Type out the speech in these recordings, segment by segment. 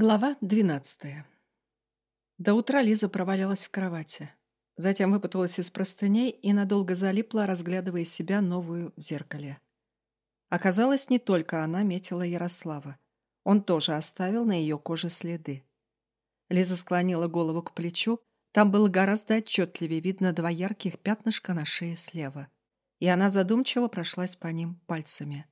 Глава двенадцатая. До утра Лиза провалялась в кровати. Затем выпуталась из простыней и надолго залипла, разглядывая себя новую в зеркале. Оказалось, не только она метила Ярослава. Он тоже оставил на ее коже следы. Лиза склонила голову к плечу. Там было гораздо отчетливее видно два ярких пятнышка на шее слева. И она задумчиво прошлась по ним пальцами.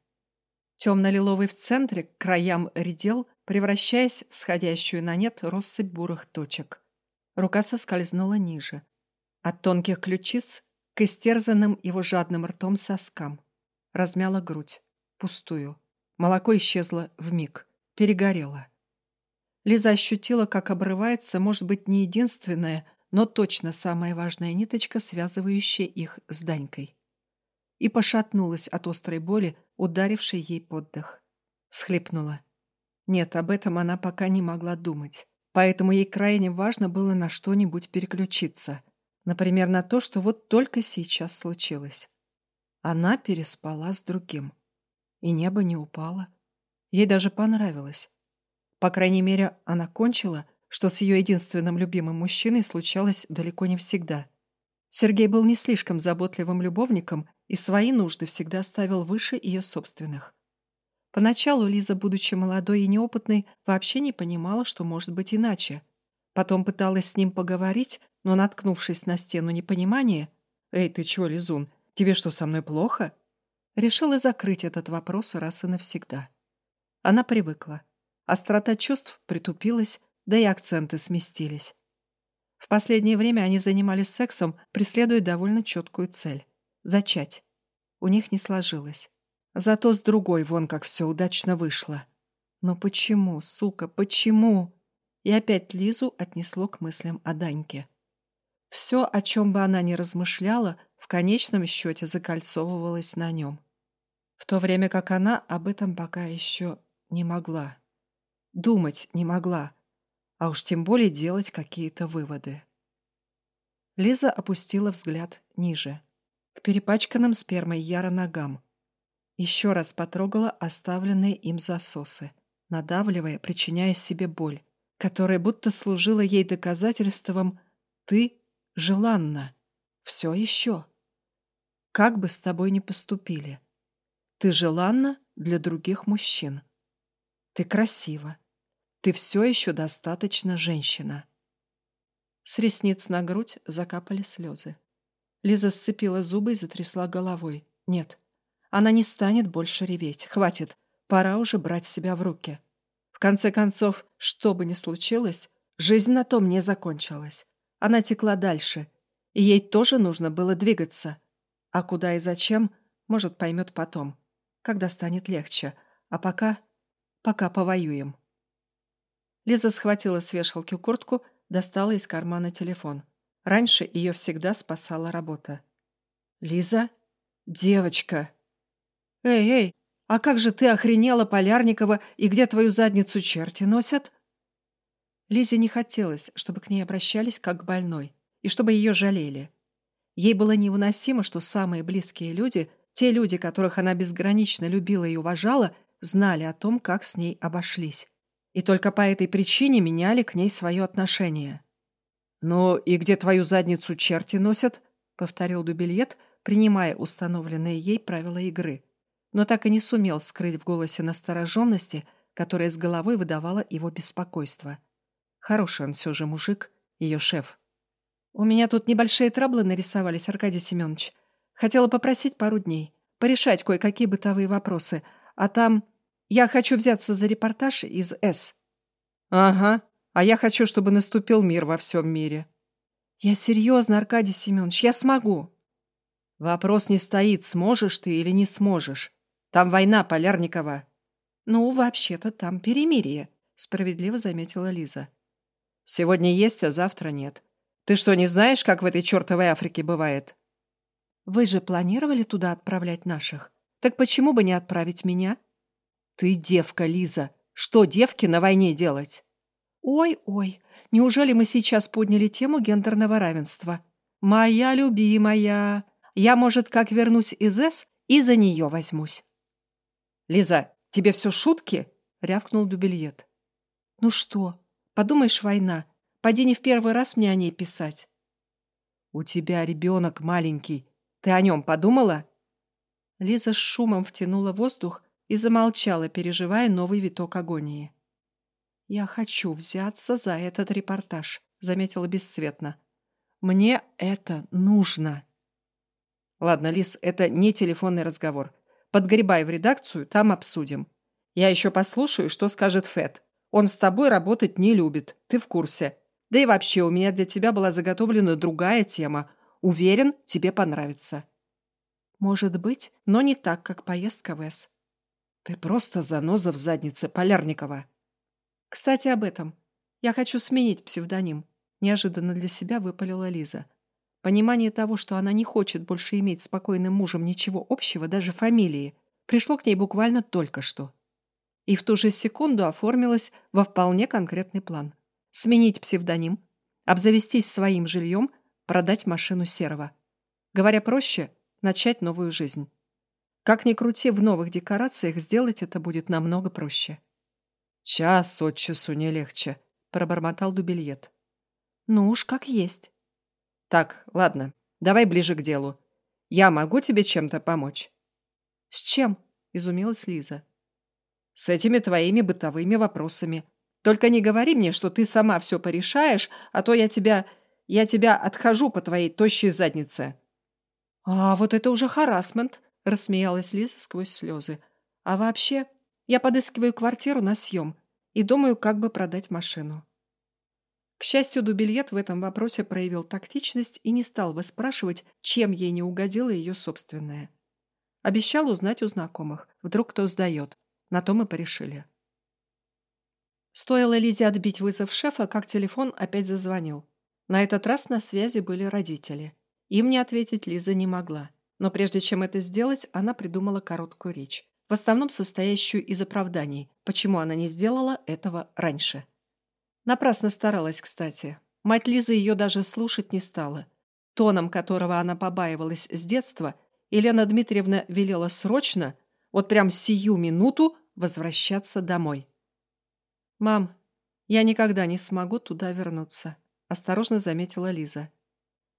Темно-лиловый в центре, к краям редел, превращаясь в сходящую на нет россыпь бурых точек. Рука соскользнула ниже. От тонких ключиц к истерзанным его жадным ртом соскам. Размяла грудь. Пустую. Молоко исчезло в миг, Перегорело. Лиза ощутила, как обрывается, может быть, не единственная, но точно самая важная ниточка, связывающая их с Данькой. И пошатнулась от острой боли, ударившей ей под дых. Схлипнула. Нет, об этом она пока не могла думать. Поэтому ей крайне важно было на что-нибудь переключиться. Например, на то, что вот только сейчас случилось. Она переспала с другим. И небо не упало. Ей даже понравилось. По крайней мере, она кончила, что с ее единственным любимым мужчиной случалось далеко не всегда. Сергей был не слишком заботливым любовником и свои нужды всегда ставил выше ее собственных. Поначалу Лиза, будучи молодой и неопытной, вообще не понимала, что может быть иначе. Потом пыталась с ним поговорить, но, наткнувшись на стену непонимания, «Эй, ты чего, Лизун, тебе что, со мной плохо?» решила закрыть этот вопрос раз и навсегда. Она привыкла. Острота чувств притупилась, да и акценты сместились. В последнее время они занимались сексом, преследуя довольно четкую цель — зачать. У них не сложилось. Зато с другой вон как все удачно вышло. Но почему, сука, почему? И опять Лизу отнесло к мыслям о Даньке. Все, о чем бы она ни размышляла, в конечном счете закольцовывалось на нем. В то время как она об этом пока еще не могла. Думать не могла а уж тем более делать какие-то выводы. Лиза опустила взгляд ниже, к перепачканным спермой Яра ногам. Еще раз потрогала оставленные им засосы, надавливая, причиняя себе боль, которая будто служила ей доказательством «ты желанна, все еще». Как бы с тобой ни поступили. Ты желанна для других мужчин. Ты красива. Ты все еще достаточно женщина. С ресниц на грудь закапали слезы. Лиза сцепила зубы и затрясла головой. Нет, она не станет больше реветь. Хватит, пора уже брать себя в руки. В конце концов, что бы ни случилось, жизнь на том не закончилась. Она текла дальше, и ей тоже нужно было двигаться. А куда и зачем, может, поймет потом, когда станет легче. А пока... пока повоюем. Лиза схватила с вешалки куртку, достала из кармана телефон. Раньше ее всегда спасала работа. «Лиза? Девочка!» «Эй, эй, а как же ты охренела, Полярникова, и где твою задницу черти носят?» Лизе не хотелось, чтобы к ней обращались как к больной, и чтобы ее жалели. Ей было невыносимо, что самые близкие люди, те люди, которых она безгранично любила и уважала, знали о том, как с ней обошлись и только по этой причине меняли к ней свое отношение. «Ну и где твою задницу черти носят?» — повторил Дубильет, принимая установленные ей правила игры, но так и не сумел скрыть в голосе настороженности, которая с головой выдавала его беспокойство. Хороший он все же мужик, ее шеф. «У меня тут небольшие траблы нарисовались, Аркадий Семенович. Хотела попросить пару дней, порешать кое-какие бытовые вопросы, а там я хочу взяться за репортаж из «С». Ага, а я хочу, чтобы наступил мир во всем мире. Я серьезно, Аркадий Семенович, я смогу. Вопрос не стоит, сможешь ты или не сможешь. Там война, Полярникова. Ну, вообще-то там перемирие, справедливо заметила Лиза. Сегодня есть, а завтра нет. Ты что, не знаешь, как в этой чертовой Африке бывает? Вы же планировали туда отправлять наших. Так почему бы не отправить меня? «Ты девка, Лиза. Что девки на войне делать?» «Ой-ой, неужели мы сейчас подняли тему гендерного равенства? Моя любимая. Я, может, как вернусь из С и за нее возьмусь». «Лиза, тебе все шутки?» — рявкнул Дубельет. Ну что? Подумаешь, война. Поди не в первый раз мне о ней писать. У тебя ребенок маленький. Ты о нем подумала? Лиза с шумом втянула воздух и замолчала, переживая новый виток агонии. «Я хочу взяться за этот репортаж», — заметила бесцветно. «Мне это нужно». «Ладно, Лиз, это не телефонный разговор. Подгребай в редакцию, там обсудим. Я еще послушаю, что скажет Фэт. Он с тобой работать не любит, ты в курсе. Да и вообще, у меня для тебя была заготовлена другая тема. Уверен, тебе понравится». «Может быть, но не так, как поездка в Эс». «Ты просто заноза в заднице, Полярникова». «Кстати, об этом. Я хочу сменить псевдоним», — неожиданно для себя выпалила Лиза. Понимание того, что она не хочет больше иметь с спокойным мужем ничего общего, даже фамилии, пришло к ней буквально только что. И в ту же секунду оформилось во вполне конкретный план. Сменить псевдоним, обзавестись своим жильем, продать машину Серого. Говоря проще, начать новую жизнь. Как ни крути, в новых декорациях сделать это будет намного проще. «Час от часу не легче», — пробормотал Дубильет. «Ну уж как есть». «Так, ладно, давай ближе к делу. Я могу тебе чем-то помочь?» «С чем?» — изумилась Лиза. «С этими твоими бытовыми вопросами. Только не говори мне, что ты сама все порешаешь, а то я тебя... я тебя отхожу по твоей тощей заднице». «А вот это уже харасмент», — рассмеялась Лиза сквозь слезы. «А вообще, я подыскиваю квартиру на съем и думаю, как бы продать машину. К счастью, Дубильет в этом вопросе проявил тактичность и не стал выспрашивать, чем ей не угодила ее собственная. Обещал узнать у знакомых, вдруг кто сдает. На то мы порешили. Стоило Лизе отбить вызов шефа, как телефон опять зазвонил. На этот раз на связи были родители. Им не ответить Лиза не могла. Но прежде чем это сделать, она придумала короткую речь в основном состоящую из оправданий, почему она не сделала этого раньше. Напрасно старалась, кстати. Мать Лизы ее даже слушать не стала. Тоном, которого она побаивалась с детства, Елена Дмитриевна велела срочно, вот прям сию минуту, возвращаться домой. «Мам, я никогда не смогу туда вернуться», — осторожно заметила Лиза.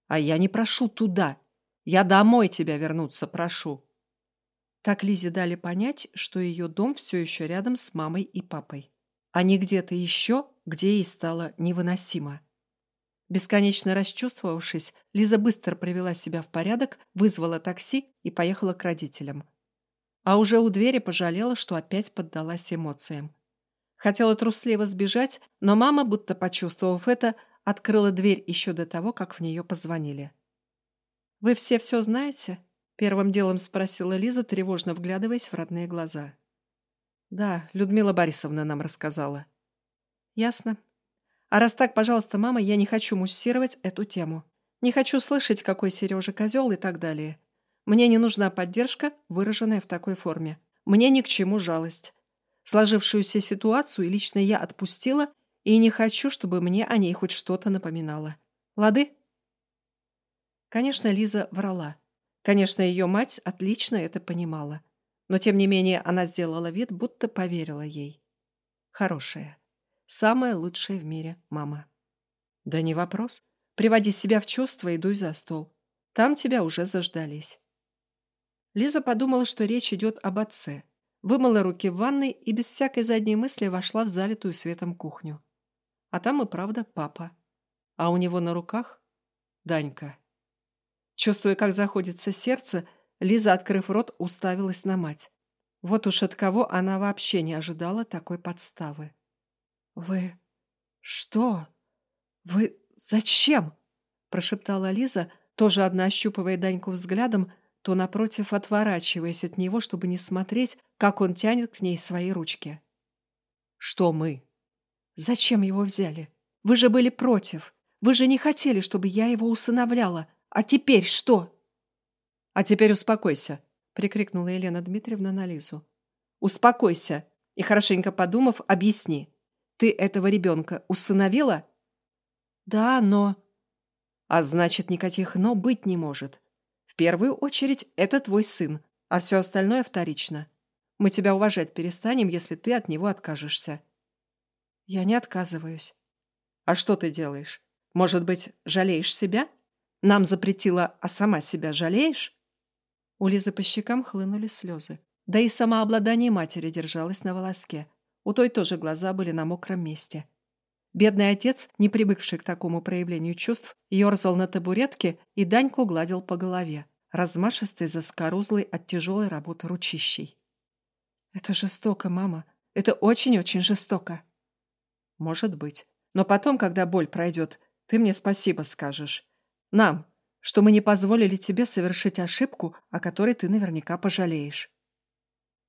«А я не прошу туда. Я домой тебя вернуться прошу», так Лизе дали понять, что ее дом все еще рядом с мамой и папой, а не где-то еще, где ей стало невыносимо. Бесконечно расчувствовавшись, Лиза быстро привела себя в порядок, вызвала такси и поехала к родителям. А уже у двери пожалела, что опять поддалась эмоциям. Хотела трусливо сбежать, но мама, будто почувствовав это, открыла дверь еще до того, как в нее позвонили. «Вы все все знаете?» Первым делом спросила Лиза, тревожно вглядываясь в родные глаза. «Да, Людмила Борисовна нам рассказала». «Ясно. А раз так, пожалуйста, мама, я не хочу муссировать эту тему. Не хочу слышать, какой Сережа козел и так далее. Мне не нужна поддержка, выраженная в такой форме. Мне ни к чему жалость. Сложившуюся ситуацию лично я отпустила и не хочу, чтобы мне о ней хоть что-то напоминало. Лады?» Конечно, Лиза врала. Конечно, ее мать отлично это понимала. Но, тем не менее, она сделала вид, будто поверила ей. Хорошая. Самая лучшая в мире мама. Да не вопрос. Приводи себя в чувство и дуй за стол. Там тебя уже заждались. Лиза подумала, что речь идет об отце. Вымыла руки в ванной и без всякой задней мысли вошла в залитую светом кухню. А там и правда папа. А у него на руках Данька. Чувствуя, как заходится сердце, Лиза, открыв рот, уставилась на мать. Вот уж от кого она вообще не ожидала такой подставы. «Вы... что? Вы зачем?» прошептала Лиза, тоже одна ощупывая Даньку взглядом, то напротив отворачиваясь от него, чтобы не смотреть, как он тянет к ней свои ручки. «Что мы?» «Зачем его взяли? Вы же были против. Вы же не хотели, чтобы я его усыновляла. А теперь что? А теперь успокойся, прикрикнула Елена Дмитриевна на Лизу. Успокойся и хорошенько подумав, объясни. Ты этого ребенка усыновила? Да, но... А значит, никаких «но» быть не может. В первую очередь, это твой сын, а все остальное вторично. Мы тебя уважать перестанем, если ты от него откажешься. Я не отказываюсь. А что ты делаешь? Может быть, жалеешь себя? Нам запретила, а сама себя жалеешь? У Лизы по щекам хлынули слезы. Да и самообладание матери держалось на волоске. У той тоже глаза были на мокром месте. Бедный отец, не привыкший к такому проявлению чувств, ерзал на табуретке и Даньку гладил по голове, размашистой заскорузлой от тяжелой работы ручищей. «Это жестоко, мама. Это очень-очень жестоко». «Может быть. Но потом, когда боль пройдет, ты мне спасибо скажешь. Нам, что мы не позволили тебе совершить ошибку, о которой ты наверняка пожалеешь».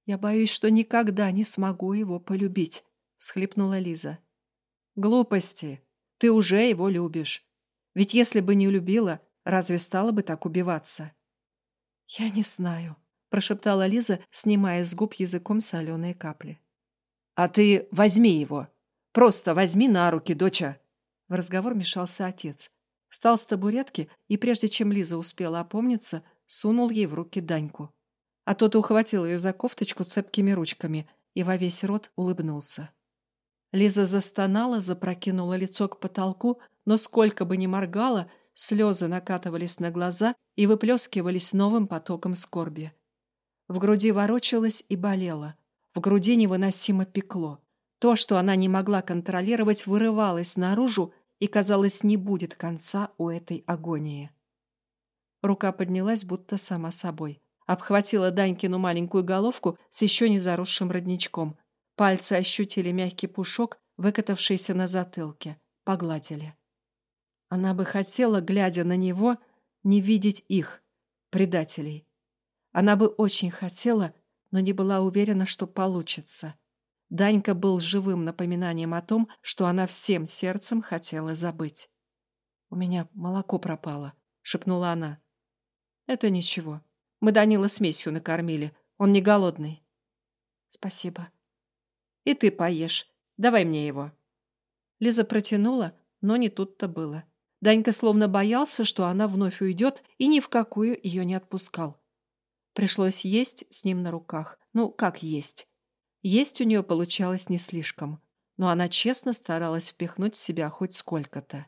«Я боюсь, что никогда не смогу его полюбить», — всхлипнула Лиза. «Глупости. Ты уже его любишь. Ведь если бы не любила, разве стала бы так убиваться?» «Я не знаю», — прошептала Лиза, снимая с губ языком соленые капли. «А ты возьми его. Просто возьми на руки, доча!» В разговор мешался отец. Встал с табуретки и, прежде чем Лиза успела опомниться, сунул ей в руки Даньку а тот ухватил ее за кофточку цепкими ручками и во весь рот улыбнулся. Лиза застонала, запрокинула лицо к потолку, но сколько бы ни моргала, слезы накатывались на глаза и выплескивались новым потоком скорби. В груди ворочалось и болело, в груди невыносимо пекло. То, что она не могла контролировать, вырывалось наружу и, казалось, не будет конца у этой агонии. Рука поднялась, будто сама собой обхватила Данькину маленькую головку с еще не заросшим родничком. Пальцы ощутили мягкий пушок, выкатавшийся на затылке. Погладили. Она бы хотела, глядя на него, не видеть их, предателей. Она бы очень хотела, но не была уверена, что получится. Данька был живым напоминанием о том, что она всем сердцем хотела забыть. «У меня молоко пропало», — шепнула она. «Это ничего. Мы Данила смесью накормили. Он не голодный. Спасибо. И ты поешь. Давай мне его. Лиза протянула, но не тут-то было. Данька словно боялся, что она вновь уйдет, и ни в какую ее не отпускал. Пришлось есть с ним на руках. Ну, как есть. Есть у нее получалось не слишком, но она честно старалась впихнуть в себя хоть сколько-то.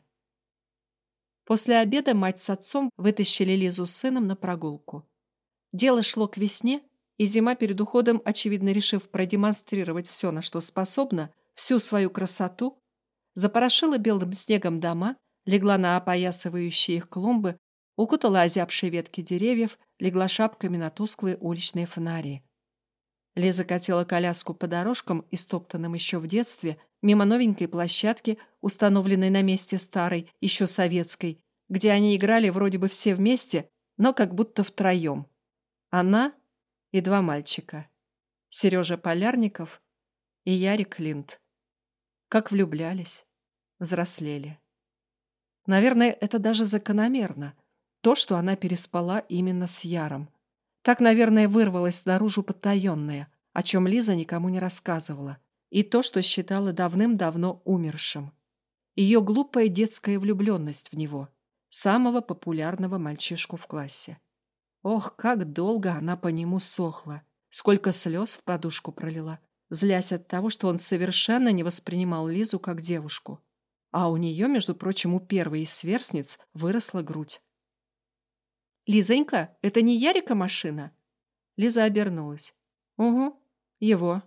После обеда мать с отцом вытащили Лизу с сыном на прогулку. Дело шло к весне, и зима перед уходом, очевидно решив продемонстрировать все, на что способна, всю свою красоту, запорошила белым снегом дома, легла на опоясывающие их клумбы, укутала озябшие ветки деревьев, легла шапками на тусклые уличные фонари. Лиза катила коляску по дорожкам, истоптанным еще в детстве, мимо новенькой площадки, установленной на месте старой, еще советской, где они играли вроде бы все вместе, но как будто втроем. Она и два мальчика. Сережа Полярников и Ярик Линд. Как влюблялись, взрослели. Наверное, это даже закономерно. То, что она переспала именно с Яром. Так, наверное, вырвалось наружу потаенное, о чем Лиза никому не рассказывала. И то, что считала давным-давно умершим. Ее глупая детская влюбленность в него. Самого популярного мальчишку в классе. Ох, как долго она по нему сохла, сколько слез в подушку пролила, злясь от того, что он совершенно не воспринимал Лизу как девушку. А у нее, между прочим, у первой из сверстниц выросла грудь. «Лизонька, это не Ярика машина?» Лиза обернулась. «Угу, его».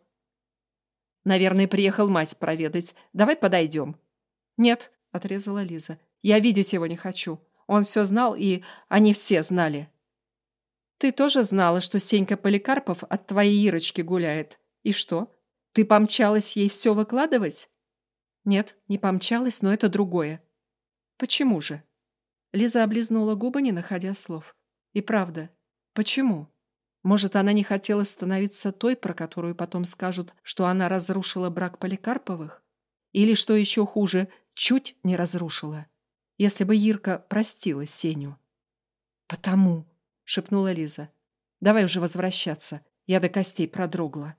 «Наверное, приехал мать проведать. Давай подойдем». «Нет», — отрезала Лиза. «Я видеть его не хочу. Он все знал, и они все знали». Ты тоже знала, что Сенька Поликарпов от твоей Ирочки гуляет. И что? Ты помчалась ей все выкладывать? Нет, не помчалась, но это другое. Почему же? Лиза облизнула губы, не находя слов. И правда, почему? Может, она не хотела становиться той, про которую потом скажут, что она разрушила брак Поликарповых? Или, что еще хуже, чуть не разрушила? Если бы Ирка простила Сеню. Потому, — шепнула Лиза. «Давай уже возвращаться. Я до костей продрогла».